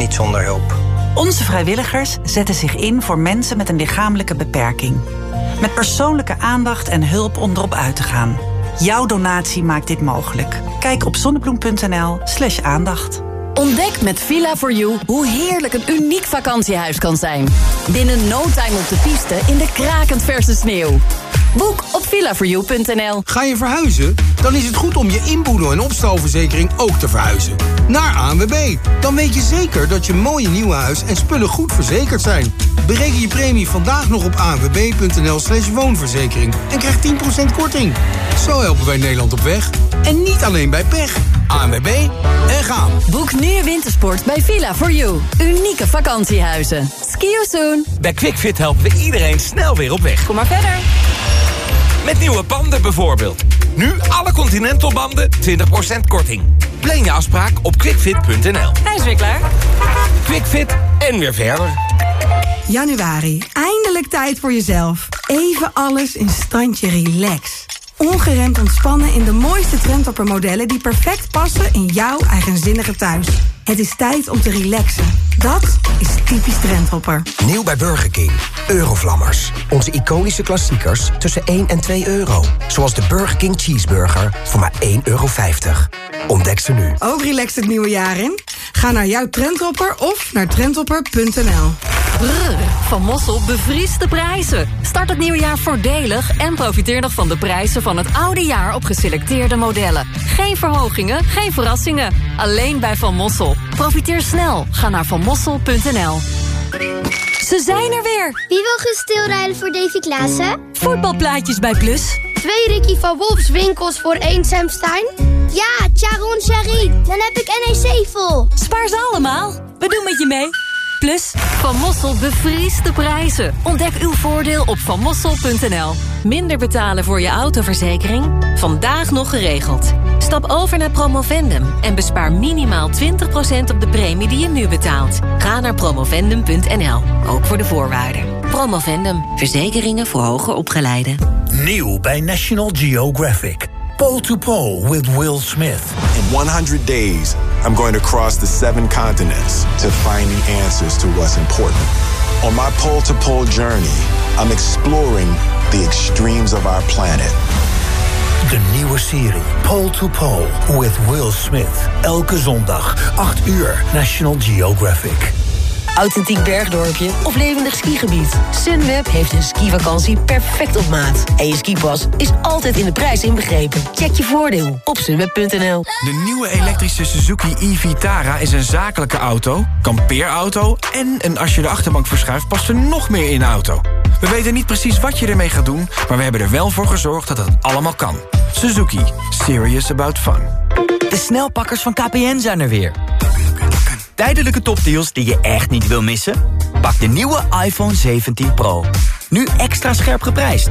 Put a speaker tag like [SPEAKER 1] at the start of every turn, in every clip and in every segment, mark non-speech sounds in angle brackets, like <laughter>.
[SPEAKER 1] niet zonder hulp.
[SPEAKER 2] Onze vrijwilligers zetten zich in voor mensen met een lichamelijke beperking. Met persoonlijke aandacht en hulp om erop uit te gaan. Jouw donatie maakt dit mogelijk. Kijk op zonnebloem.nl/slash aandacht.
[SPEAKER 3] Ontdek met Villa4You hoe heerlijk een uniek vakantiehuis kan zijn. Binnen no time op de piste in de krakend verse sneeuw. Boek op villa4you.nl.
[SPEAKER 4] Ga je verhuizen? Dan is het goed om je inboedel- en opstalverzekering ook te verhuizen. Naar ANWB. Dan weet je zeker dat je mooie nieuwe huis en spullen goed verzekerd zijn. Bereken je premie vandaag nog op anwb.nl slash woonverzekering. En krijg 10% korting. Zo helpen wij Nederland op weg. En niet alleen bij pech. ANWB en gaan.
[SPEAKER 3] Boek nu wintersport bij Villa4You. Unieke vakantiehuizen. Ski you soon.
[SPEAKER 5] Bij QuickFit helpen we iedereen snel weer op weg.
[SPEAKER 3] Kom maar verder.
[SPEAKER 5] Met nieuwe banden bijvoorbeeld. Nu alle Continental banden 20% korting. Plan je afspraak op quickfit.nl.
[SPEAKER 3] Hij is weer klaar.
[SPEAKER 5] Quickfit en weer verder.
[SPEAKER 6] Januari, eindelijk tijd voor jezelf. Even alles in standje relax. Ongeremd ontspannen in de mooiste trendtopper die perfect passen in jouw eigenzinnige thuis. Het is tijd om te relaxen. Dat is typisch trendhopper.
[SPEAKER 7] Nieuw bij Burger King. Eurovlammers. Onze iconische klassiekers tussen 1 en 2 euro. Zoals de Burger King Cheeseburger voor maar 1,50 euro. Ontdek ze nu.
[SPEAKER 6] Ook relax het nieuwe jaar in? Ga naar jouw trendhopper of naar trendhopper.nl.
[SPEAKER 3] Brrr, Van Mossel bevriest de prijzen. Start het nieuwe jaar voordelig en profiteer nog van de prijzen van het oude jaar op geselecteerde modellen. Geen verhogingen, geen verrassingen. Alleen bij Van Mossel. Profiteer snel. Ga naar vanmossel.nl. Ze zijn er weer.
[SPEAKER 8] Wie wil gestilrijden voor Davy Klaassen?
[SPEAKER 3] Voetbalplaatjes bij Plus.
[SPEAKER 8] Twee Ricky van Wolfs winkels voor één Sam Stein? Ja, Charon Sherry. Dan heb ik NEC vol.
[SPEAKER 3] Spaar ze allemaal. We doen met je mee. Plus, Van Mossel bevriest de prijzen. Ontdek uw voordeel op vanmossel.nl. Minder betalen voor je autoverzekering? Vandaag nog geregeld. Stap over naar Promovendum en bespaar minimaal 20% op de premie die je nu betaalt. Ga naar promovendum.nl, ook voor de voorwaarden. Promovendum, verzekeringen voor hoger opgeleiden.
[SPEAKER 9] Nieuw bij National Geographic. Pole to Pole with Will Smith.
[SPEAKER 10] In 100 days, I'm going to cross the seven continents to find the answers to what's important. On my pole to pole journey, I'm exploring the extremes of our planet.
[SPEAKER 9] De nieuwe serie Pole to Pole with Will Smith. Elke zondag, 8 uur, National Geographic.
[SPEAKER 11] Authentiek bergdorpje of levendig skigebied. Sunweb heeft een skivakantie perfect op maat. En je skipas is altijd in de prijs inbegrepen. Check je voordeel op sunweb.nl.
[SPEAKER 12] De nieuwe elektrische Suzuki e-Vitara is een zakelijke auto, kampeerauto... en een als je de achterbank verschuift past er nog meer in de auto. We weten niet precies wat je ermee gaat doen... maar we hebben er wel voor gezorgd dat het allemaal kan. Suzuki. Serious about fun.
[SPEAKER 13] De snelpakkers van KPN zijn er weer. Tijdelijke topdeals die je echt niet wil missen? Pak de nieuwe iPhone 17 Pro. Nu extra scherp geprijsd.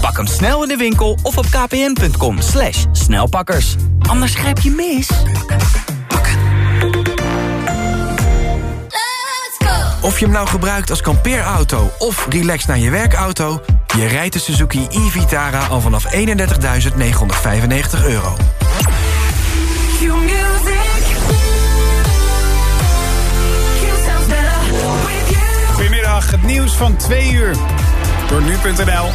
[SPEAKER 13] Pak hem snel in de winkel of op kpn.com slash snelpakkers. Anders grijp je mis.
[SPEAKER 12] Of je hem nou gebruikt als kampeerauto of relax naar je werkauto... je rijdt de Suzuki e-Vitara al vanaf 31.995 euro.
[SPEAKER 14] Van 2 uur. Door nu.nl.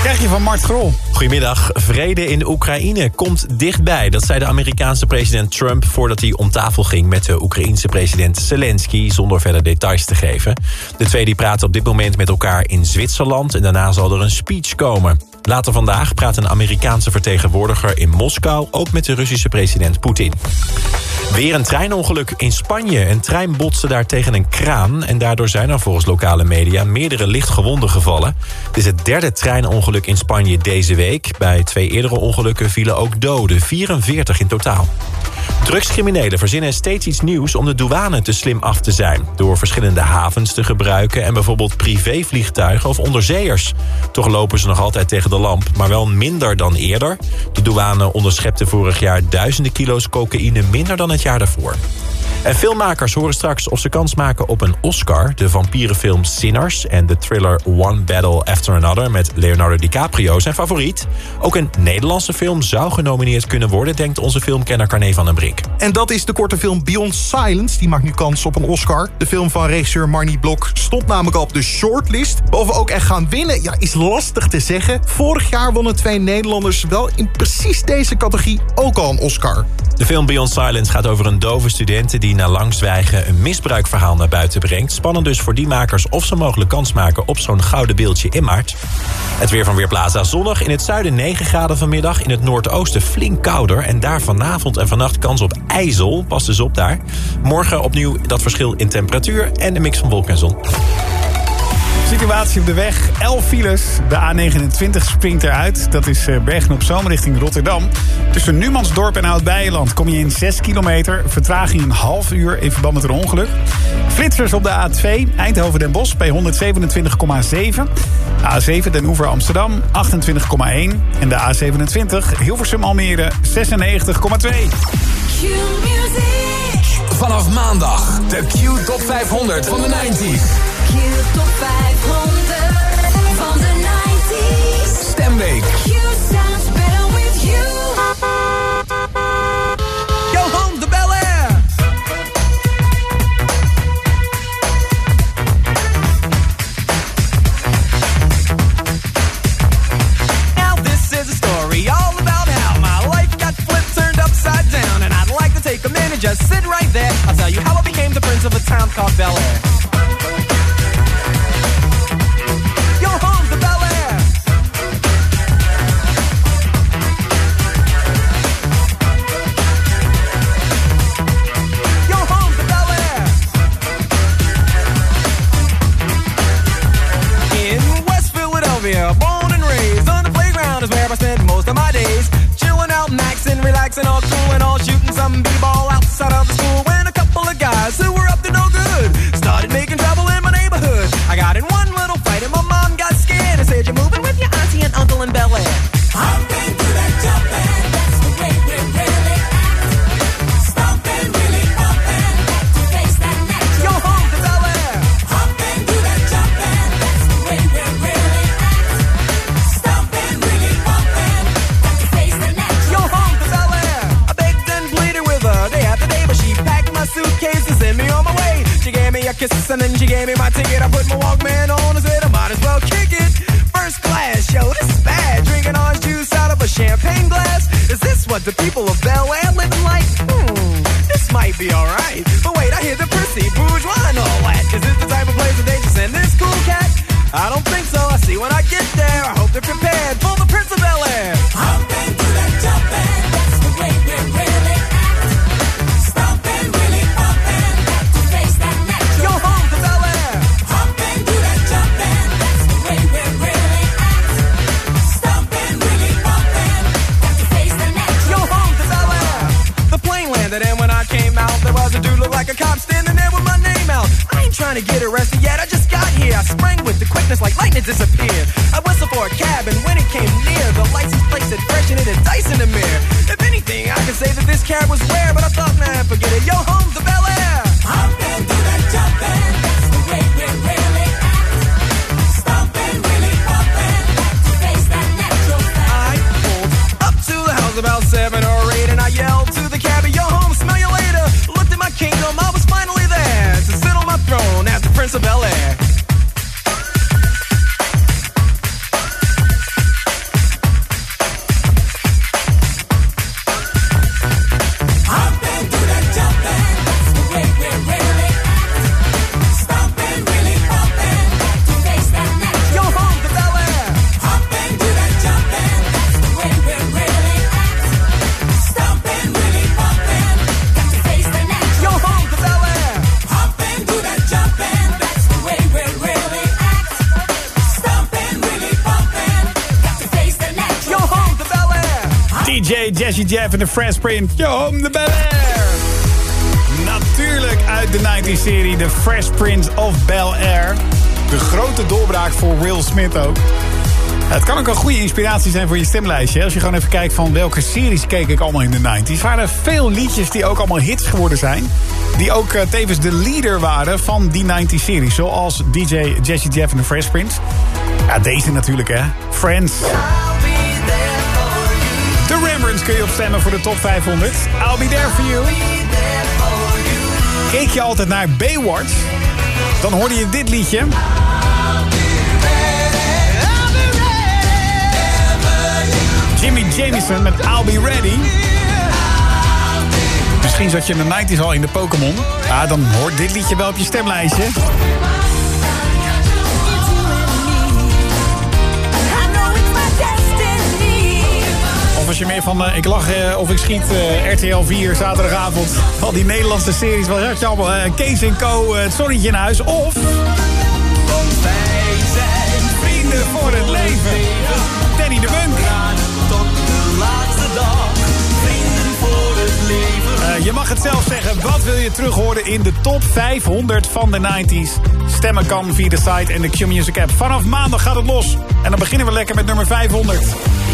[SPEAKER 14] Krijg je van Mart Grol.
[SPEAKER 15] Goedemiddag. Vrede in Oekraïne komt dichtbij. Dat zei de Amerikaanse president Trump voordat hij om tafel ging met de Oekraïense president Zelensky, zonder verder details te geven. De twee die praten op dit moment met elkaar in Zwitserland en daarna zal er een speech komen. Later vandaag praat een Amerikaanse vertegenwoordiger in Moskou ook met de Russische president Poetin. Weer een treinongeluk in Spanje. Een trein botste daar tegen een kraan... en daardoor zijn er volgens lokale media meerdere lichtgewonden gevallen. Het is het derde treinongeluk in Spanje deze week. Bij twee eerdere ongelukken vielen ook doden, 44 in totaal. Drugscriminelen verzinnen steeds iets nieuws om de douane te slim af te zijn... door verschillende havens te gebruiken en bijvoorbeeld privévliegtuigen of onderzeeërs. Toch lopen ze nog altijd tegen de lamp, maar wel minder dan eerder. De douane onderschepte vorig jaar duizenden kilo's cocaïne minder dan het jaar daarvoor. En filmmakers horen straks of ze kans maken op een Oscar. De vampierenfilm Sinners en de thriller One Battle After Another... met Leonardo DiCaprio zijn favoriet. Ook een Nederlandse film zou genomineerd kunnen worden... denkt onze filmkenner Carne van den Brink.
[SPEAKER 7] En dat is de korte film Beyond Silence. Die maakt nu kans op een Oscar. De film van regisseur Marnie Blok stond namelijk op de shortlist. We ook echt gaan winnen, ja, is lastig te zeggen. Vorig jaar wonnen twee Nederlanders wel in precies deze categorie ook al een Oscar.
[SPEAKER 15] De film Beyond Silence gaat over een dove student... die na lang zwijgen een misbruikverhaal naar buiten brengt. Spannend dus voor die makers of ze mogelijk kans maken... op zo'n gouden beeldje in maart. Het weer van Weerplaza zonnig. In het zuiden 9 graden vanmiddag. In het noordoosten flink kouder. En daar vanavond en vannacht kans op ijzel. Pas dus op daar. Morgen opnieuw dat verschil in temperatuur... en een mix van wolken en zon.
[SPEAKER 16] Situatie op de weg, 11 files. De A29 springt eruit. Dat is eh, Bergen op Zoom richting Rotterdam. Tussen Numansdorp en Oud-Beijerland kom je in 6 kilometer. Vertraging een half uur in verband met een ongeluk. Flitsers op de A2, Eindhoven Den Bosch bij 127,7. A7 Den Oever Amsterdam 28,1. En de A27 Hilversum Almere 96,2.
[SPEAKER 17] Vanaf maandag de Q Top 500 van de 90s.
[SPEAKER 18] Q Top 500
[SPEAKER 19] the prince of a town called Bel Air. Sent me on my way. She gave me a kiss and then she gave me my ticket. I put my Walkman on and said I might as well kick it. First class, yo, this is bad. Drinking orange juice out of a champagne glass. Is this what the people of Bel Air living like? Hmm, this might be alright. But wait, I hear the prissy bourgeois and all that. Is this the type of place that they just send this cool cat? I don't think so. I see when I get there. I hope they're prepared for the Prince of Bel Air. Trying to get arrested yet, I just got here. I sprang with the quickness like lightning disappeared. I whistled for a cab and when it came near, the license plate said fresh and it had dice in the mirror. If anything, I could say that this cab was rare, but I thought, nah, forget it. Yo, home to Bel Air.
[SPEAKER 16] DJ Jazzy Jeff en de Fresh. Yo, home the Bel Air. Natuurlijk uit de 90-serie The Fresh Prince of Bel Air. De grote doorbraak voor Will Smith ook.
[SPEAKER 18] Het kan ook een goede inspiratie zijn voor je stemlijstje. Als je gewoon even kijkt van welke series keek ik allemaal in de 90s. waren er veel liedjes die ook allemaal hits geworden zijn. Die ook eh, tevens de leader waren van die 90s series. Zoals DJ Jesse Jeff en de Fresh Prince. Ja, deze natuurlijk hè. Friends. Rembrandts kun je opstemmen voor de top 500. I'll be there for you. Keek je altijd naar Baywatch? Dan hoorde je dit liedje. Jimmy Jamison met I'll Be Ready. Misschien zat je in de 90s al in de Pokémon. Ja, dan hoort dit liedje wel op je stemlijstje. Als je meer van eh, ik lach eh, of ik schiet eh, RTL 4 zaterdagavond. Al die Nederlandse series. Wat had je allemaal? Kees en Co, het zonnetje in huis. Of... Want wij zijn vrienden voor het leven. Danny de Bunk. Tot de laatste dag. Vrienden voor het leven. je mag het zelf zeggen. Wat wil je terug horen in de top 500 van de 90s? Stemmen kan via de site en de Q-Music app. Vanaf maandag gaat het los. En dan beginnen we lekker met nummer 500.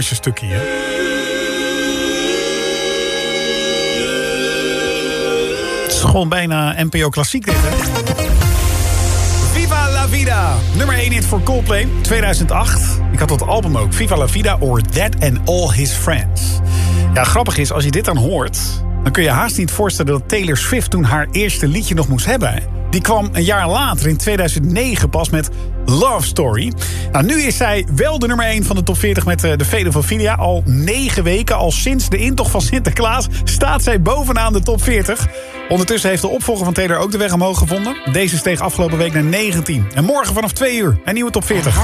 [SPEAKER 16] mooiste stukje hier. Het is gewoon bijna NPO Klassiek hè? Viva la
[SPEAKER 14] Vida, nummer 1 in voor Coldplay, 2008. Ik had dat album ook, Viva la Vida or That and All His Friends. Ja, grappig is, als je dit dan hoort... dan kun je haast niet voorstellen dat Taylor Swift toen haar eerste liedje nog moest hebben... Die kwam een jaar later, in 2009 pas, met Love Story. Nou, nu is zij wel de nummer 1 van de top 40 met eh, de Vele van Filia. Al 9 weken, al sinds de intocht van Sinterklaas... staat zij bovenaan de top 40. Ondertussen heeft de opvolger van Taylor ook de weg omhoog gevonden. Deze steeg afgelopen week naar 19. En morgen vanaf 2 uur een nieuwe top 40.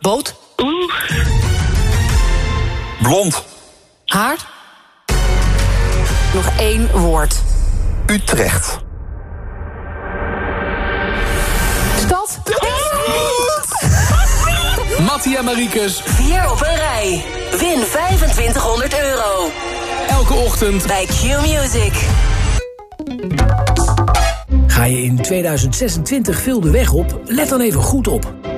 [SPEAKER 2] Boot.
[SPEAKER 20] Blond.
[SPEAKER 2] Haar. Nog één woord.
[SPEAKER 20] Utrecht.
[SPEAKER 2] Stad.
[SPEAKER 21] Mattia en Mariekes.
[SPEAKER 11] Vier op een rij. Win 2500 euro.
[SPEAKER 21] Elke ochtend
[SPEAKER 11] bij Q-Music.
[SPEAKER 22] Ga je in 2026 veel de weg op? Let dan even goed op.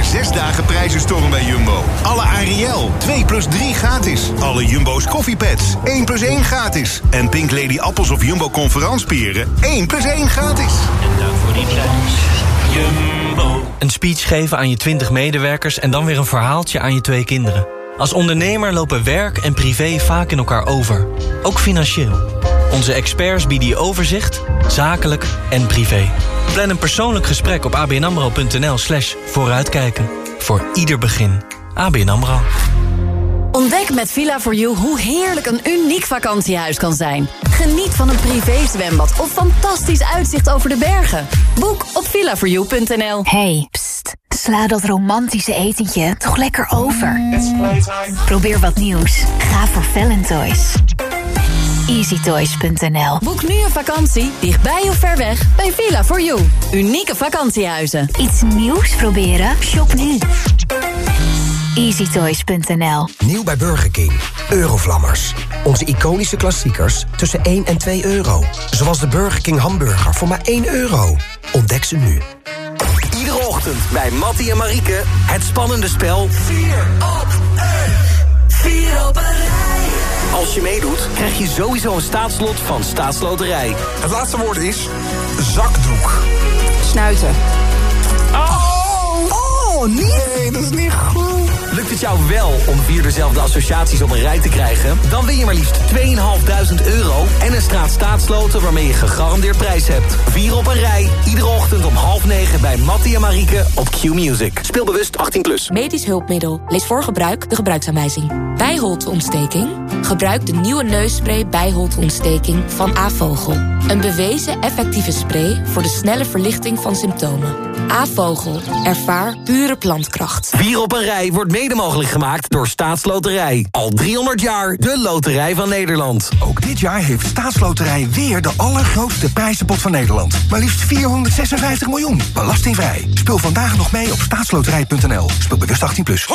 [SPEAKER 23] maar zes dagen prijzenstorm bij Jumbo. Alle Ariel, 2 plus 3 gratis. Alle Jumbo's koffiepads, 1 plus 1 gratis. En Pink Lady appels of Jumbo conferanspieren, 1 plus 1 gratis.
[SPEAKER 24] En dank voor die prijs. Jumbo. Een speech geven aan je 20 medewerkers en dan weer een verhaaltje aan je twee kinderen. Als ondernemer lopen werk en privé vaak in elkaar over. Ook financieel. Onze experts bieden je overzicht, zakelijk en privé. Plan een persoonlijk gesprek op abnamro.nl slash vooruitkijken. Voor ieder begin. ABN AMRO.
[SPEAKER 12] Ontdek met Villa4You hoe heerlijk een uniek vakantiehuis kan zijn. Geniet van een privézwembad of fantastisch uitzicht over de bergen. Boek op villa4you.nl.
[SPEAKER 25] Hey, pst, sla dat romantische etentje toch lekker over. Probeer wat nieuws. Ga voor Valentoys. EasyToys.nl
[SPEAKER 12] Boek nu een vakantie, dichtbij of ver weg, bij Villa4You. Unieke vakantiehuizen.
[SPEAKER 25] Iets nieuws proberen? Shop nu. EasyToys.nl
[SPEAKER 26] Nieuw bij Burger King. Eurovlammers. Onze iconische klassiekers tussen 1 en 2 euro. Zoals de Burger King hamburger voor maar 1 euro. Ontdek ze nu.
[SPEAKER 15] Iedere ochtend bij Mattie en Marieke het spannende spel 4 op 1. 4 op een. Als je meedoet, krijg je sowieso een staatslot van Staatsloterij.
[SPEAKER 27] Het laatste woord is zakdoek.
[SPEAKER 12] Snuiten.
[SPEAKER 27] Oh, oh nee, dat is niet goed.
[SPEAKER 15] Lukt het jou wel om vier dezelfde associaties op een rij te krijgen? Dan win je maar liefst 2.500 euro en een straat staatsloten waarmee je gegarandeerd prijs hebt. Vier op een rij, iedere ochtend om half negen bij Mattie en Marieke op Q-Music. Speelbewust 18+. Plus.
[SPEAKER 18] Medisch hulpmiddel. Lees voor gebruik de gebruiksaanwijzing. Bijholteontsteking? Gebruik de nieuwe neusspray bijholteontsteking van Avogel. Een bewezen effectieve spray voor de snelle verlichting van symptomen. Avogel. Ervaar pure plantkracht.
[SPEAKER 15] Vier op een rij wordt mede mogelijk gemaakt door Staatsloterij. Al 300 jaar de loterij van Nederland.
[SPEAKER 7] Ook dit jaar heeft Staatsloterij weer de allergrootste prijzenpot van Nederland. Maar liefst 456 miljoen. Belastingvrij. Speel vandaag nog mee op staatsloterij.nl. Speel bewust 18+. Plus.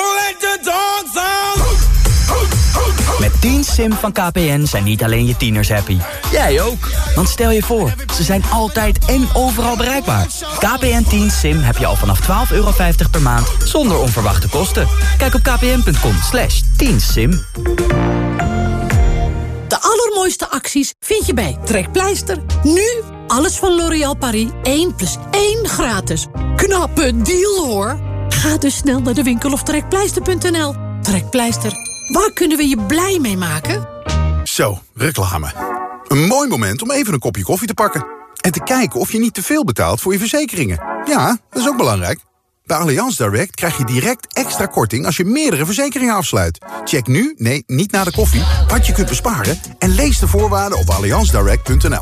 [SPEAKER 13] Met 10 Sim van KPN zijn niet alleen je tieners happy. Jij ook. Want stel je voor, ze zijn altijd en overal bereikbaar. KPN 10 Sim heb je al vanaf 12,50 euro per maand zonder onverwachte kosten. Kijk op kpn.com slash 10 sim.
[SPEAKER 28] De allermooiste acties vind je bij Trekpleister. Nu alles van L'Oréal Paris 1 plus 1 gratis. Knappe deal hoor. Ga dus snel naar de winkel of trekpleister.nl. Trekpleister, waar kunnen we je blij mee maken?
[SPEAKER 23] Zo, reclame. Een mooi moment om even een kopje koffie te pakken. En te kijken of je niet te veel betaalt voor je verzekeringen. Ja, dat is ook belangrijk. Bij Allianz Direct krijg je direct extra korting als je meerdere verzekeringen afsluit. Check nu, nee, niet na de koffie, wat je kunt besparen... en lees de voorwaarden op allianzdirect.nl.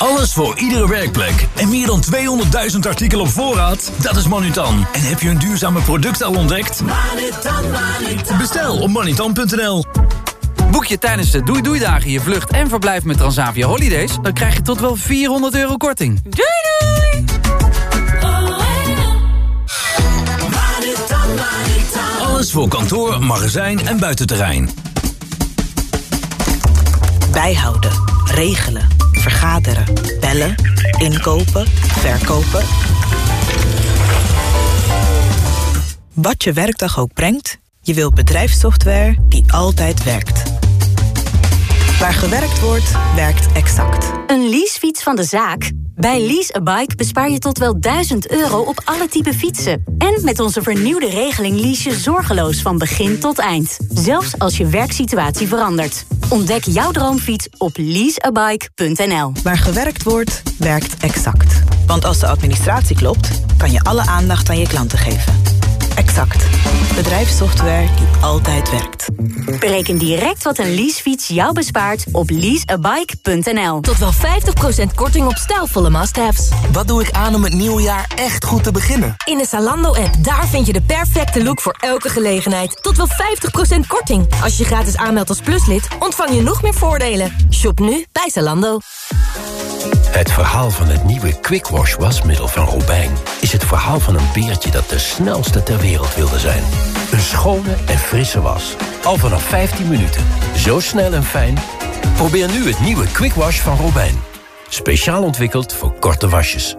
[SPEAKER 17] Alles voor iedere werkplek. En meer dan 200.000 artikelen op voorraad? Dat is Manutan. En heb je een duurzame product al ontdekt?
[SPEAKER 29] Manutan, Manutan.
[SPEAKER 17] Bestel op manutan.nl.
[SPEAKER 29] Boek je tijdens de Doei Doei Dagen je vlucht en verblijf met Transavia Holidays... dan krijg je tot wel 400 euro korting. Doei doei!
[SPEAKER 17] Alles voor kantoor, magazijn en buitenterrein.
[SPEAKER 30] Bijhouden, regelen, bellen, inkopen, verkopen. Wat je werkdag ook brengt, je wilt bedrijfssoftware die altijd werkt. Waar gewerkt wordt, werkt exact.
[SPEAKER 31] Een leasefiets van de zaak? Bij Lease a Bike bespaar je tot wel 1000 euro op alle type fietsen. En met onze vernieuwde regeling lease je zorgeloos van begin tot eind. Zelfs als je werksituatie verandert. Ontdek jouw droomfiets op leaseabike.nl.
[SPEAKER 30] Waar gewerkt wordt, werkt exact. Want als de administratie klopt, kan je alle aandacht aan je klanten geven. Exact. Bedrijfssoftware die altijd werkt.
[SPEAKER 31] Bereken direct wat een leasefiets jou bespaart op leaseabike.nl.
[SPEAKER 32] Tot wel 50% korting op stijlvolle must-haves.
[SPEAKER 33] Wat doe ik aan om het nieuwe jaar echt goed te beginnen?
[SPEAKER 32] In de Zalando-app, daar vind je de perfecte look voor elke gelegenheid. Tot wel 50% korting. Als je gratis aanmeldt als pluslid, ontvang je nog meer voordelen. Shop nu bij Zalando.
[SPEAKER 34] Het verhaal van het nieuwe Quick Wash wasmiddel van Robijn... is het verhaal van een beertje dat de snelste ter wereld wilde zijn. Een schone en frisse was. Al vanaf 15 minuten. Zo snel en fijn. Probeer nu het nieuwe Quick Wash van Robijn. Speciaal ontwikkeld voor korte wasjes.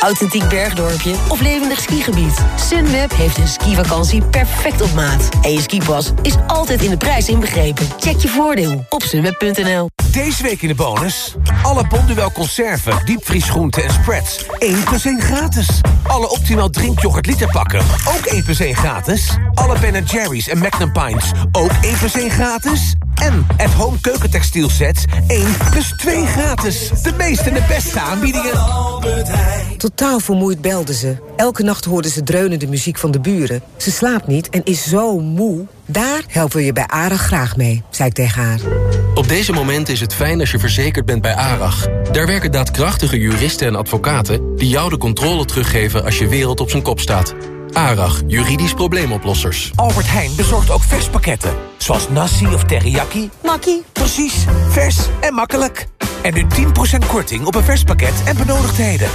[SPEAKER 11] Authentiek bergdorpje of levendig skigebied. Sunweb heeft een skivakantie perfect op maat. En je skipas is altijd in de prijs inbegrepen. Check je voordeel op sunweb.nl.
[SPEAKER 35] Deze week in de bonus. Alle Bonduel conserven, diepvriesgroenten en spreads. 1 plus 1 gratis. Alle Optimal drinkyoghurt literpakken. Ook 1 plus 1 gratis. Alle Ben Jerry's en Magnum Pints. Ook 1 plus 1 gratis. En at home keukentextiel sets 1 plus 2 gratis. De meeste en de beste aanbiedingen.
[SPEAKER 36] Totaal vermoeid belde ze. Elke nacht hoorde ze dreunende muziek van de buren. Ze slaapt niet en is zo moe. Daar helpen we je bij ARAG graag mee, zei ik tegen haar.
[SPEAKER 37] Op deze moment is het fijn als je verzekerd bent bij ARAG. Daar werken daadkrachtige juristen en advocaten... die jou de controle teruggeven als je wereld op zijn kop staat. ARAG, juridisch probleemoplossers.
[SPEAKER 35] Albert Heijn bezorgt ook verspakketten. Zoals nasi of teriyaki. Makkie. Precies, vers en makkelijk. En nu 10% korting op een verspakket en benodigdheden.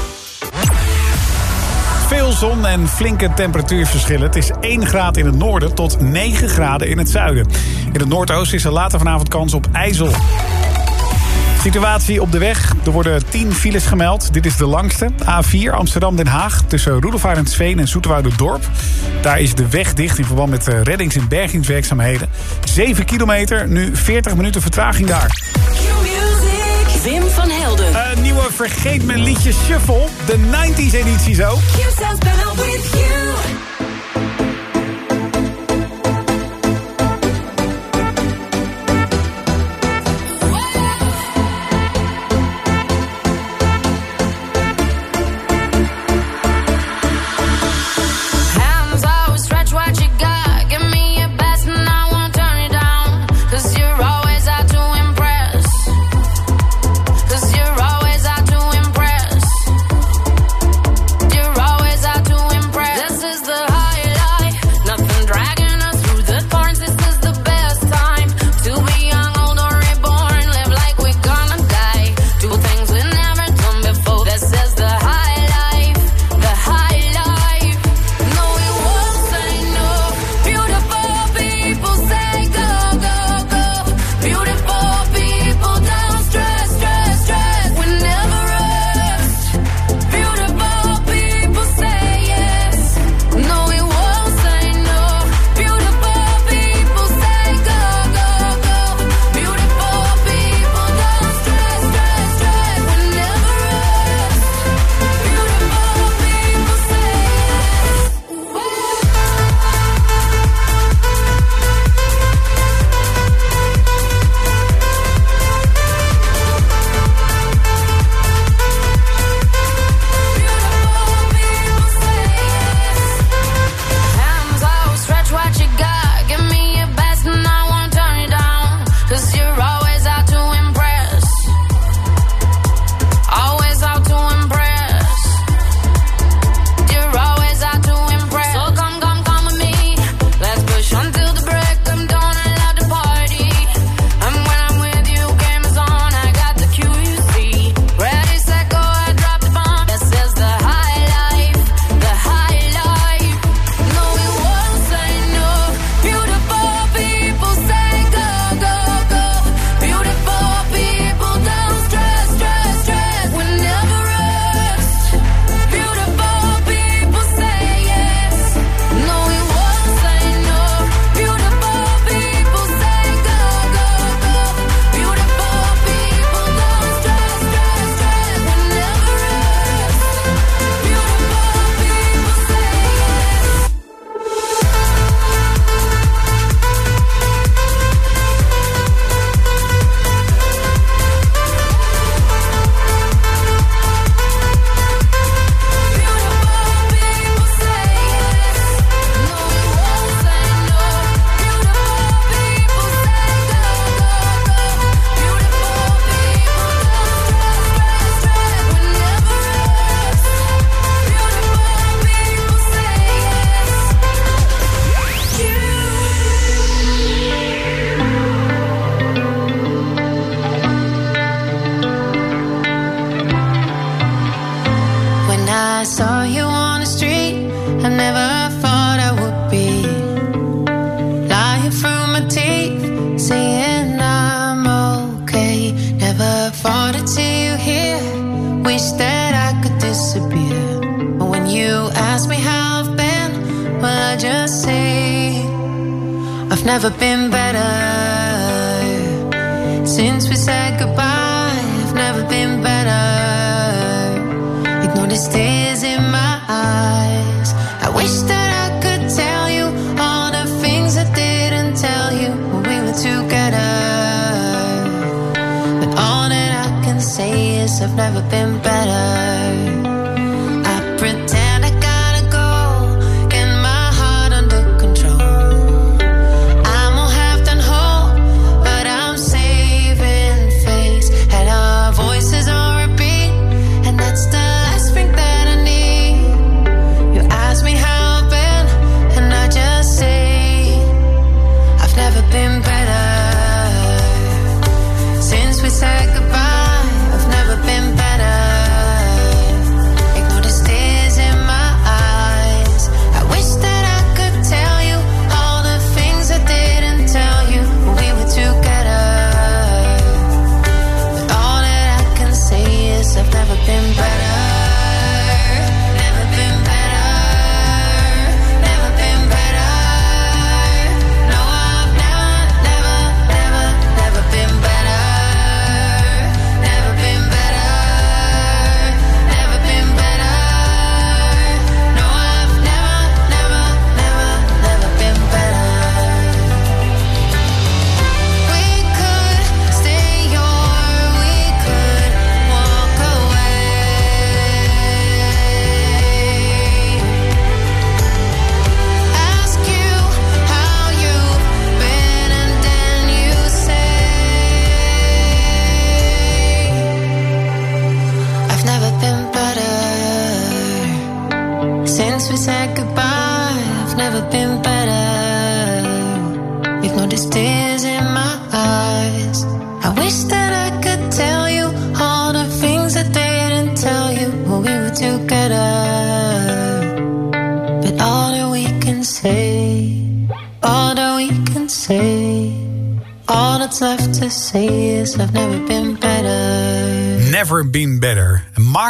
[SPEAKER 16] Veel zon en flinke temperatuurverschillen. Het is 1 graad in het noorden tot 9 graden in het zuiden. In het noordoosten is er later vanavond kans op ijzel. Situatie op de weg. Er worden 10 files gemeld. Dit is de langste. A4 Amsterdam-Den Haag tussen Roelofarendsveen en Dorp. Daar is de weg dicht in verband met reddings- en bergingswerkzaamheden. 7 kilometer, nu 40 minuten vertraging daar.
[SPEAKER 38] Wim van Helden.
[SPEAKER 16] Een nieuwe Vergeet Mijn Liedje Shuffle. De 90s editie zo.
[SPEAKER 18] Cause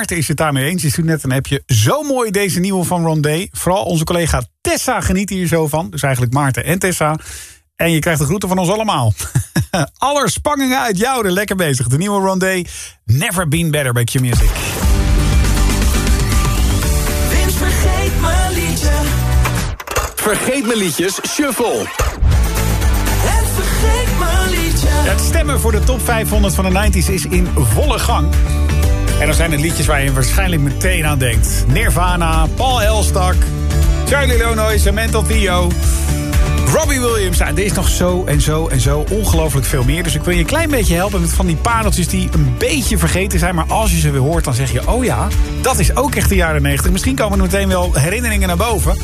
[SPEAKER 16] Maarten is het daarmee eens. Je ziet net een je Zo mooi deze nieuwe van Rondé. Vooral onze collega Tessa geniet hier zo van. Dus eigenlijk Maarten en Tessa. En je krijgt de groeten van ons allemaal. <laughs> Aller spanningen uit jou, lekker bezig. De nieuwe Rondé. Never been better bij Q-Music.
[SPEAKER 39] Vergeet mijn liedje. Vergeet mijn liedjes, shuffle. En vergeet mijn liedje.
[SPEAKER 16] Het stemmen voor de top 500 van de 90s is in volle gang. En dan zijn het liedjes waar je waarschijnlijk meteen aan denkt. Nirvana, Paul Elstak, Charlie Lonois, Samantha Theo, Robbie Williams. Ja, er is nog zo en zo en zo ongelooflijk veel meer. Dus ik wil je een klein beetje helpen met van die pareltjes die een beetje vergeten zijn. Maar als je ze weer hoort, dan zeg je... oh ja, dat is ook echt de jaren 90. Misschien komen er meteen wel herinneringen naar boven.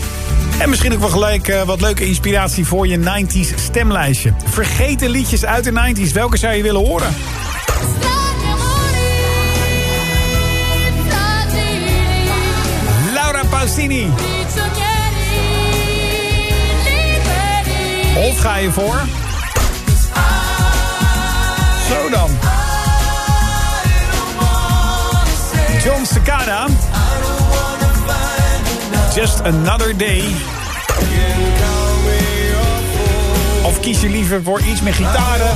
[SPEAKER 16] En misschien ook wel gelijk eh, wat leuke inspiratie voor je 90s stemlijstje. Vergeten liedjes uit de 90s. Welke zou je willen horen? Pausini. Of ga je voor? Zo dan. John Cicada. Just Another Day. Of kies je liever voor iets met gitaren?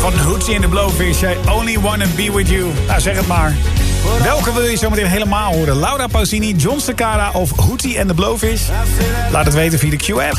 [SPEAKER 16] Van Hootie and the Blowfish. I only wanna be with you. Nou, zeg het maar. Welke wil je zometeen helemaal horen? Laura Pausini, John Cicada of Hootie and the Blowfish? Laat het weten via de Q-app.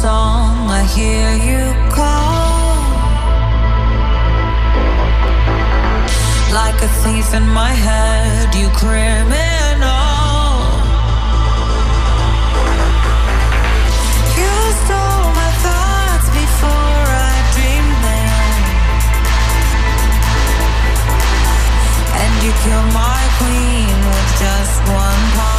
[SPEAKER 40] song, I hear you call. Like a thief in my head, you criminal. You stole my thoughts before I dreamed them. And you killed my queen with just one
[SPEAKER 39] punch.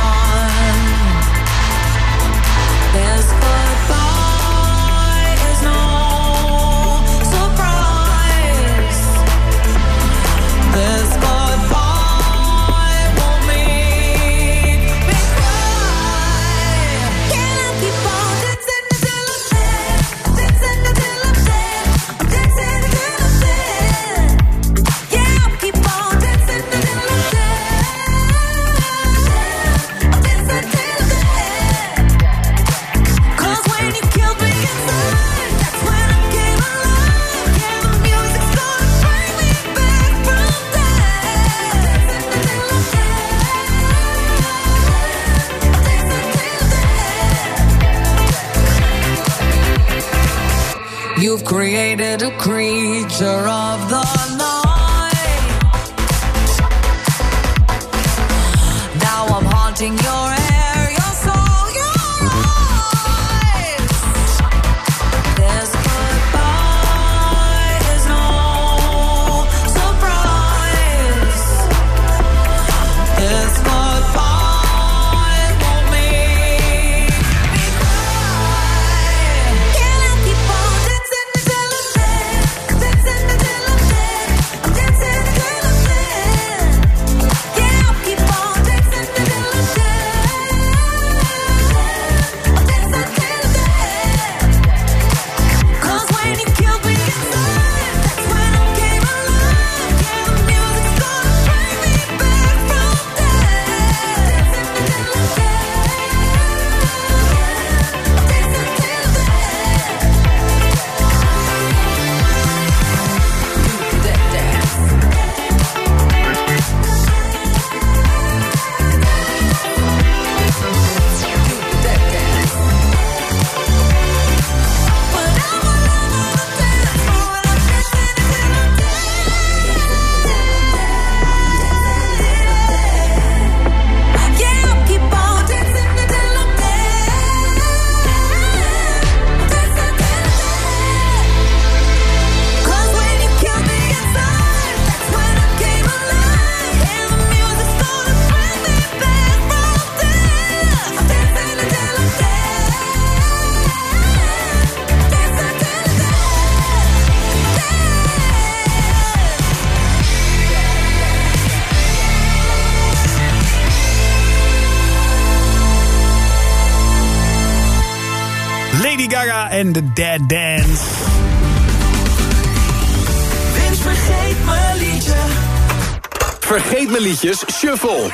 [SPEAKER 39] Liedjes, shuffle.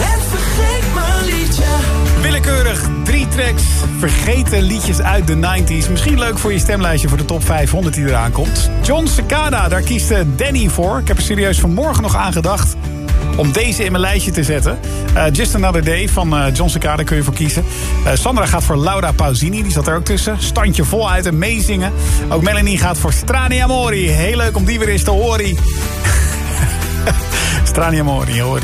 [SPEAKER 41] En vergeet mijn liedje.
[SPEAKER 16] Willekeurig drie tracks, vergeten liedjes uit de 90s. Misschien leuk voor je stemlijstje voor de top 500 die eraan komt. John Cicada, daar kiest eh, Danny voor. Ik heb er serieus vanmorgen nog aan gedacht om deze in mijn lijstje te zetten. Uh, Just Another Day van uh, John Cicada kun je voor kiezen. Uh, Sandra gaat voor Laura Pausini, die zat er ook tussen. Standje vol uit en meezingen. Ook Melanie gaat voor Strani Amori. Heel leuk om die weer eens te horen. Strani Amori, hoor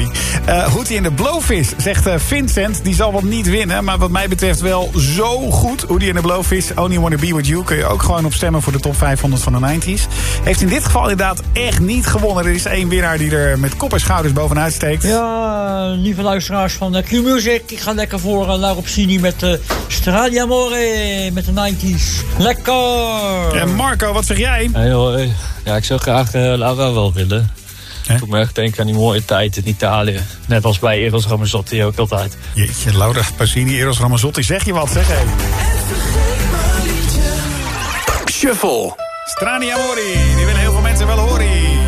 [SPEAKER 16] uh, Hoetie in de Blowfish, zegt uh, Vincent. Die zal wel niet winnen, maar wat mij betreft wel zo goed. Hoetie in de Blowfish, Only Wanna Be With You... kun je ook gewoon op stemmen voor de top 500 van de 90s. Heeft in dit geval inderdaad echt niet gewonnen. Er is één winnaar die er met kop en schouders bovenuit steekt.
[SPEAKER 42] Ja, lieve luisteraars van uh, Q-Music. Ik ga lekker voor uh, Laura Psini met uh, Amore met de 90s. Lekker!
[SPEAKER 16] En Marco, wat zeg jij?
[SPEAKER 43] Hey, hoi. Ja, ik zou graag Laura wel willen. Ik moet me echt denken aan die mooie tijd in Italië. Net als bij Eros Ramazzotti ook altijd.
[SPEAKER 16] Jeetje, Laura Pausini, Eros Ramazzotti. Zeg je wat, zeg hé.
[SPEAKER 39] Shuffle.
[SPEAKER 16] Strani Amori, die willen heel veel mensen wel horen.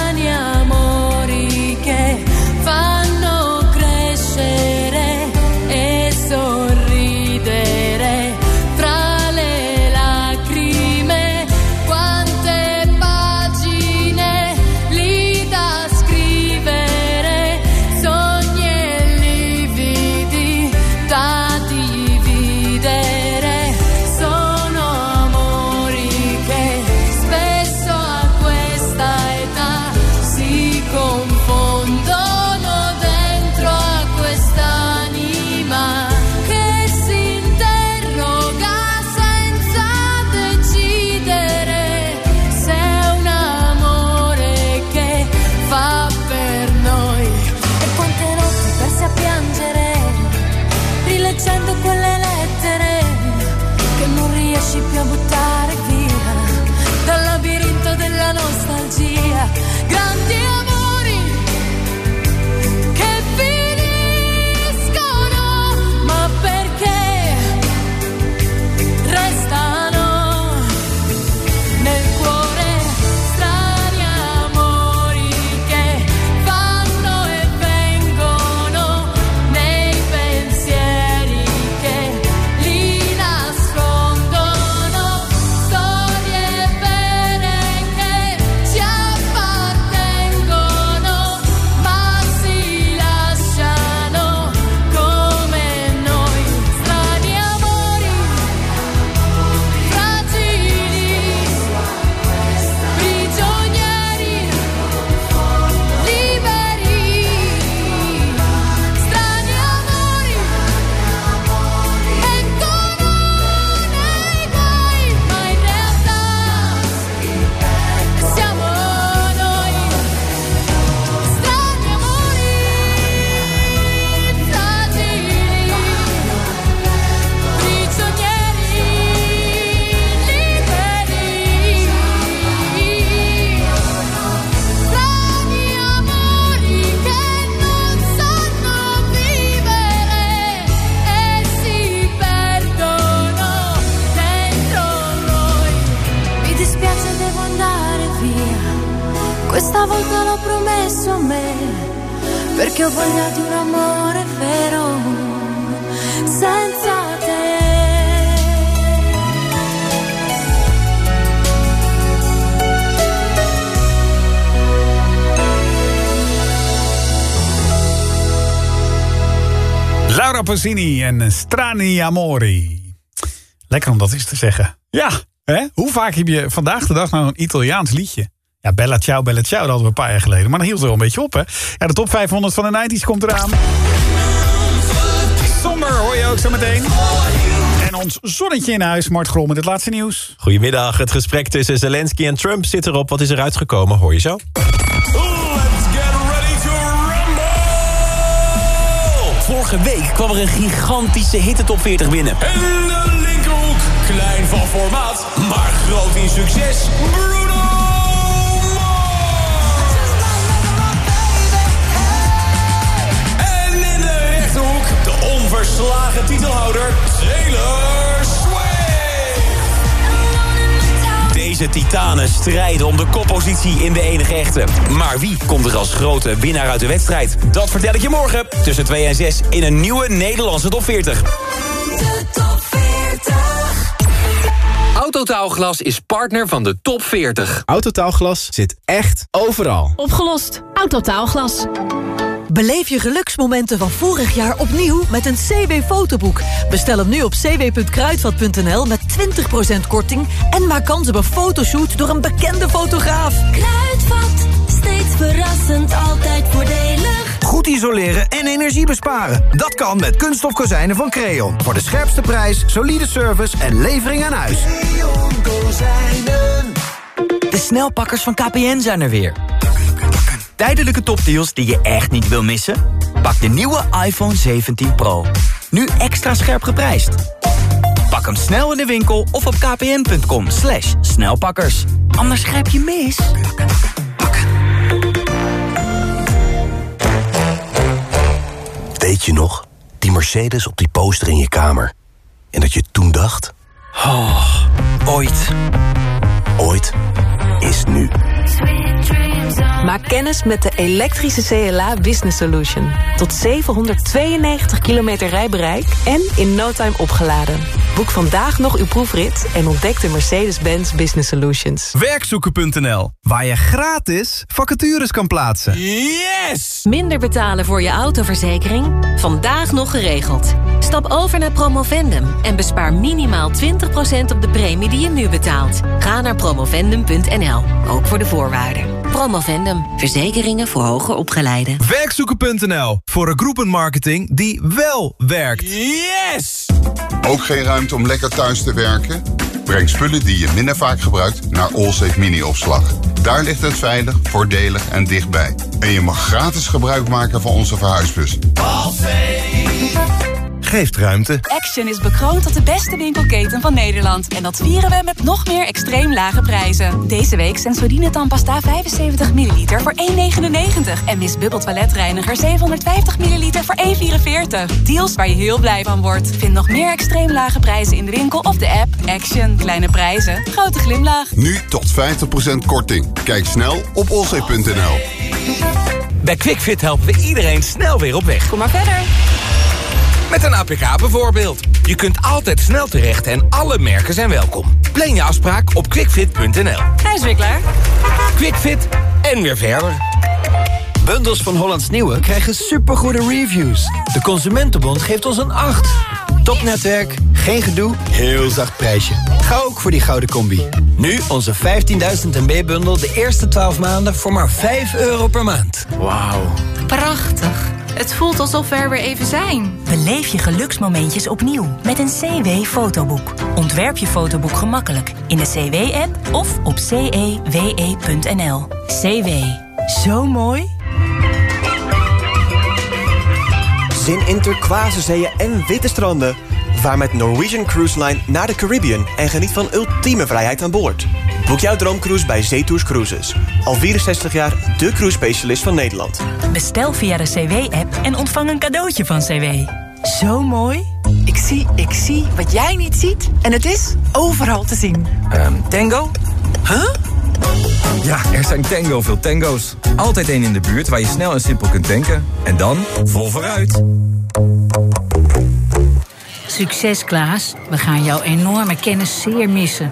[SPEAKER 40] melody stavolta l'ho promesso a me, perché ho voglia di un amore vero, senza te.
[SPEAKER 16] Laura Pausini en Strani Amori. Lekker om dat eens te zeggen. Ja, hè? hoe vaak heb je vandaag de dag nou een Italiaans liedje? Ja, Bella Ciao, Bella Ciao, dat hadden we een paar jaar geleden. Maar dat hield er wel een beetje op, hè? Ja, de top 500 van de 90s komt eraan. Somber hoor je ook zo meteen. En ons zonnetje in huis, Mart Grol met het laatste nieuws.
[SPEAKER 44] Goedemiddag, het gesprek tussen Zelensky en Trump zit erop. Wat is er uitgekomen, hoor je zo?
[SPEAKER 15] Vorige week kwam er een gigantische hitte top 40 binnen.
[SPEAKER 45] En klein van formaat, maar groot in succes. Bruno En in de rechterhoek, de onverslagen titelhouder, Taylor Swift.
[SPEAKER 15] Deze titanen strijden om de koppositie in de enige echte. Maar wie komt er als grote winnaar uit de wedstrijd? Dat vertel ik je morgen tussen 2 en 6 in een nieuwe Nederlandse top 40.
[SPEAKER 46] Autotaalglas is partner van de top 40.
[SPEAKER 47] Autotaalglas zit echt overal.
[SPEAKER 48] Opgelost. Autotaalglas.
[SPEAKER 49] Beleef je geluksmomenten van vorig jaar opnieuw met een CW-fotoboek. Bestel hem nu op cw.kruidvat.nl met 20% korting... en maak kans op een fotoshoot door een bekende fotograaf.
[SPEAKER 40] Kruidvat, steeds verrassend, altijd voordelig.
[SPEAKER 41] Goed isoleren en energie besparen. Dat kan met kunststof kozijnen van Creon. Voor de scherpste prijs, solide service en levering aan huis.
[SPEAKER 13] De snelpakkers van KPN zijn er weer. Tijdelijke topdeals die je echt niet wil missen? Pak de nieuwe iPhone 17 Pro. Nu extra scherp geprijsd. Pak hem snel in de winkel of op kpn.com slash snelpakkers. Anders grijp je mis.
[SPEAKER 50] Weet je nog? Die Mercedes op die poster in je kamer. En dat je toen dacht...
[SPEAKER 13] Oh, ooit.
[SPEAKER 50] Ooit is nu.
[SPEAKER 49] Maak kennis met de elektrische CLA Business Solution. Tot 792 kilometer rijbereik en in no time opgeladen. Boek vandaag nog uw proefrit en ontdek de Mercedes-Benz Business Solutions.
[SPEAKER 41] Werkzoeken.nl, waar je gratis vacatures kan plaatsen. Yes!
[SPEAKER 51] Minder betalen voor je autoverzekering? Vandaag nog geregeld. Stap over naar Promovendum en bespaar minimaal 20% op de premie die je nu betaalt. Ga naar promovendum.nl, ook voor de voorwaarden. Promovendum, verzekeringen voor hoger opgeleiden.
[SPEAKER 41] Werkzoeken.nl, voor een groepenmarketing die wel werkt. Yes!
[SPEAKER 52] Ook geen ruimte om lekker thuis te werken? Breng spullen die je minder vaak gebruikt naar Allsafe Mini-opslag. Daar ligt het veilig, voordelig en dichtbij. En je mag gratis gebruik maken van onze verhuisbus. Geeft ruimte.
[SPEAKER 53] Action is bekroond tot de beste winkelketen van Nederland. En dat vieren we met nog meer extreem lage prijzen. Deze week Sensodyne tandpasta 75 ml voor 1,99. En Miss Bubble toiletreiniger 750 ml voor 1,44. Deals waar je heel blij van wordt. Vind nog meer extreem lage prijzen in de winkel of de app. Action. Kleine prijzen. Grote glimlach.
[SPEAKER 52] Nu tot 50% korting. Kijk snel op olzee.nl.
[SPEAKER 15] Bij QuickFit helpen we iedereen snel weer op weg.
[SPEAKER 53] Kom maar verder.
[SPEAKER 5] Met een APK bijvoorbeeld. Je kunt altijd snel terecht en alle merken zijn welkom. Plan je afspraak op quickfit.nl.
[SPEAKER 53] Hij is weer klaar.
[SPEAKER 5] Quickfit en weer verder.
[SPEAKER 13] Bundels van Hollands Nieuwe krijgen supergoede reviews. De Consumentenbond geeft ons een 8. Topnetwerk, geen gedoe, heel zacht prijsje. Ga ook voor die gouden combi. Nu onze 15.000 MB-bundel de eerste 12 maanden voor maar 5 euro per maand. Wauw.
[SPEAKER 54] Prachtig. Het voelt alsof we er weer even zijn.
[SPEAKER 51] Beleef je geluksmomentjes opnieuw met een CW-fotoboek. Ontwerp je fotoboek gemakkelijk in de CW-app of op cewe.nl. CW. Zo mooi.
[SPEAKER 55] Zin in turquoise zeeën en witte stranden. Vaar met Norwegian Cruise Line naar de Caribbean en geniet van ultieme vrijheid aan boord. Boek jouw droomcruise bij Zetours Cruises. Al 64 jaar de cruise specialist van Nederland.
[SPEAKER 51] Bestel via de CW-app en ontvang een cadeautje van CW. Zo mooi.
[SPEAKER 48] Ik zie, ik zie wat jij niet ziet. En het is overal te zien.
[SPEAKER 13] Ehm, tango?
[SPEAKER 48] Huh?
[SPEAKER 56] Ja, er zijn tango veel tango's. Altijd één in de buurt waar je snel en simpel kunt tanken. En dan vol vooruit.
[SPEAKER 57] Succes Klaas, we gaan jouw enorme kennis zeer missen.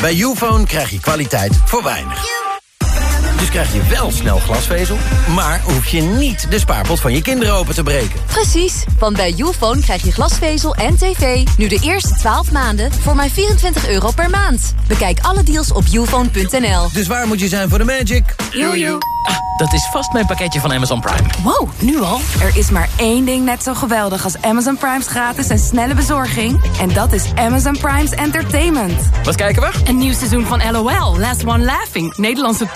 [SPEAKER 5] Bij Ufone krijg je kwaliteit voor weinig. Dus krijg je wel snel glasvezel, maar hoef je niet de spaarpot van je kinderen open te breken.
[SPEAKER 23] Precies, want bij Ufone krijg je glasvezel en tv nu de eerste 12 maanden voor maar 24 euro per maand. Bekijk alle deals op ufone.nl.
[SPEAKER 5] Dus waar moet je zijn voor de magic?
[SPEAKER 23] Jojo.
[SPEAKER 12] Ah, dat is vast mijn pakketje van Amazon Prime.
[SPEAKER 31] Wow, nu al?
[SPEAKER 58] Er is maar één ding net zo geweldig als Amazon Prime's gratis en snelle bezorging. En dat is Amazon Prime's Entertainment.
[SPEAKER 12] Wat kijken we?
[SPEAKER 31] Een nieuw seizoen van LOL, Last One Laughing. Nederlandse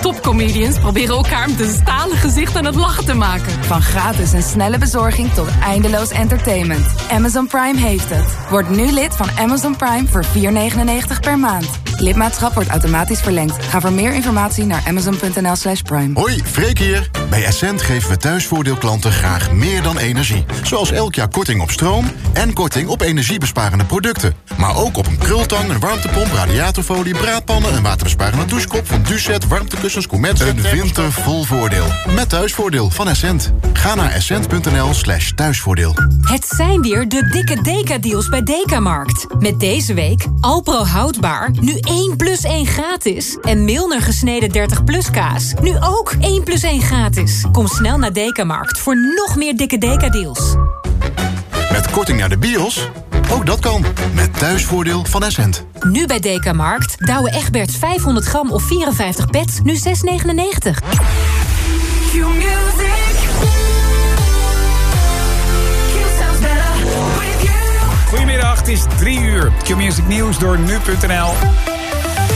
[SPEAKER 31] proberen elkaar met een stalen gezicht aan het lachen te maken.
[SPEAKER 58] Van gratis en snelle bezorging tot eindeloos entertainment. Amazon Prime heeft het. Word nu lid van Amazon Prime voor 4,99 per maand. Lidmaatschap wordt automatisch verlengd. Ga voor meer informatie naar amazon.nl slash prime.
[SPEAKER 23] Hoi, Freek hier. Bij Essent geven we thuisvoordeelklanten graag meer dan energie. Zoals elk jaar korting op stroom en korting op energiebesparende producten. Maar ook op een krultang, een warmtepomp, radiatorfolie, braadpannen... een waterbesparende douchekop van Ducet, warmtekussens, Comet... Een winter vol voordeel. Met thuisvoordeel van Essent. Ga naar essent.nl slash thuisvoordeel.
[SPEAKER 12] Het zijn weer de dikke Deka-deals bij Dekamarkt. Met deze week Alpro houdbaar, nu 1 plus 1 gratis. En Milner gesneden 30 plus kaas, nu ook 1 plus 1 gratis. Kom snel naar Dekamarkt voor nog meer dikke Deka-deals.
[SPEAKER 23] Met korting naar de bios? Ook dat kan. Met thuisvoordeel van Essent.
[SPEAKER 12] Nu bij Dekamarkt, Douwe Egberts 500 gram of 54 pet, nu 6,99.
[SPEAKER 16] Goedemiddag, het is 3 uur. Q-Music Nieuws door nu.nl.